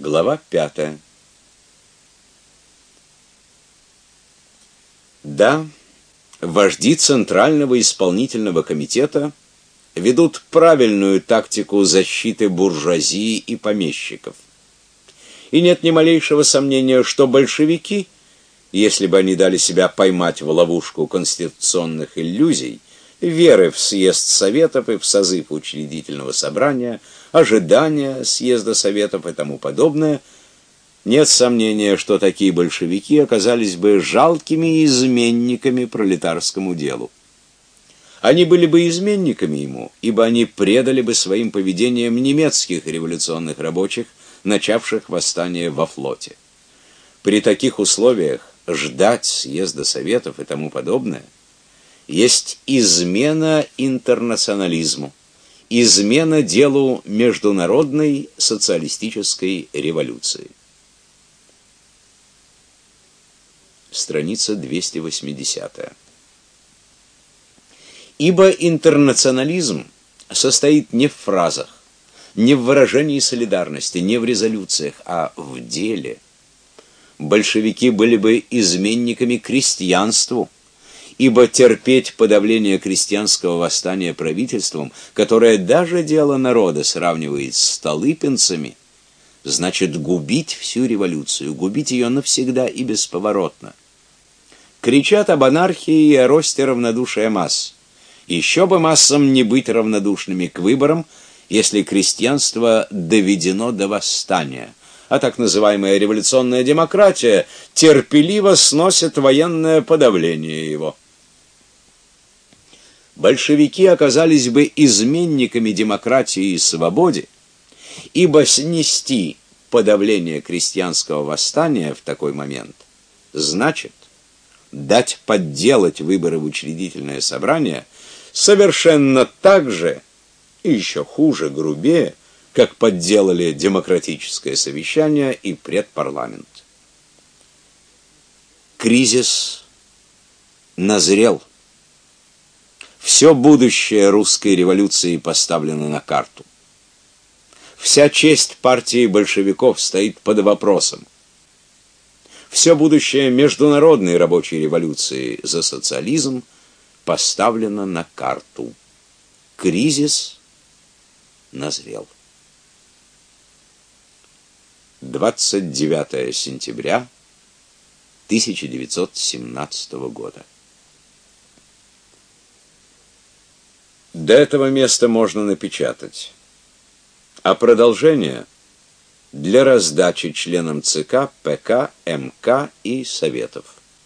Глава пятая. Да, вожди Центрального исполнительного комитета ведут правильную тактику защиты буржуазии и помещиков. И нет ни малейшего сомнения, что большевики, если бы они дали себя поймать в ловушку конституционных иллюзий, веры в съезд советов и в созыв учредительного собрания, ожидания съезда советов и тому подобное, нет сомнения, что такие большевики оказались бы жалкими изменниками пролетарскому делу. Они были бы изменниками ему, ибо они предали бы своим поведением немецких революционных рабочих, начавших восстание во флоте. При таких условиях ждать съезда советов и тому подобное есть измена интернационализму, измена делу международной социалистической революции. Страница 280. Ибо интернационализм состоит не в фразах, не в выражении солидарности, не в резолюциях, а в деле. Большевики были бы изменниками крестьянству, ибо терпеть подавление крестьянского восстания правительством, которое даже дело народа сравнивает с столыпинцами, значит губить всю революцию, губить ее навсегда и бесповоротно. Кричат об анархии и о росте равнодушия масс. Еще бы массам не быть равнодушными к выборам, если крестьянство доведено до восстания, а так называемая революционная демократия терпеливо сносит военное подавление его. Большевики оказались бы изменниками демократии и свободе, ибо снести подавление крестьянского восстания в такой момент значит дать подделать выборы в учредительное собрание – совершенно так же, и еще хуже, грубее, как подделали демократическое совещание и предпарламент. Кризис назрел. Все будущее русской революции поставлено на карту. Вся честь партии большевиков стоит под вопросом. Все будущее международной рабочей революции за социализм – поставлено на карту. Кризис назрел. 29 сентября 1917 года. До этого места можно напечатать. А продолжение для раздачи членам ЦК, ПК, МК и Советов.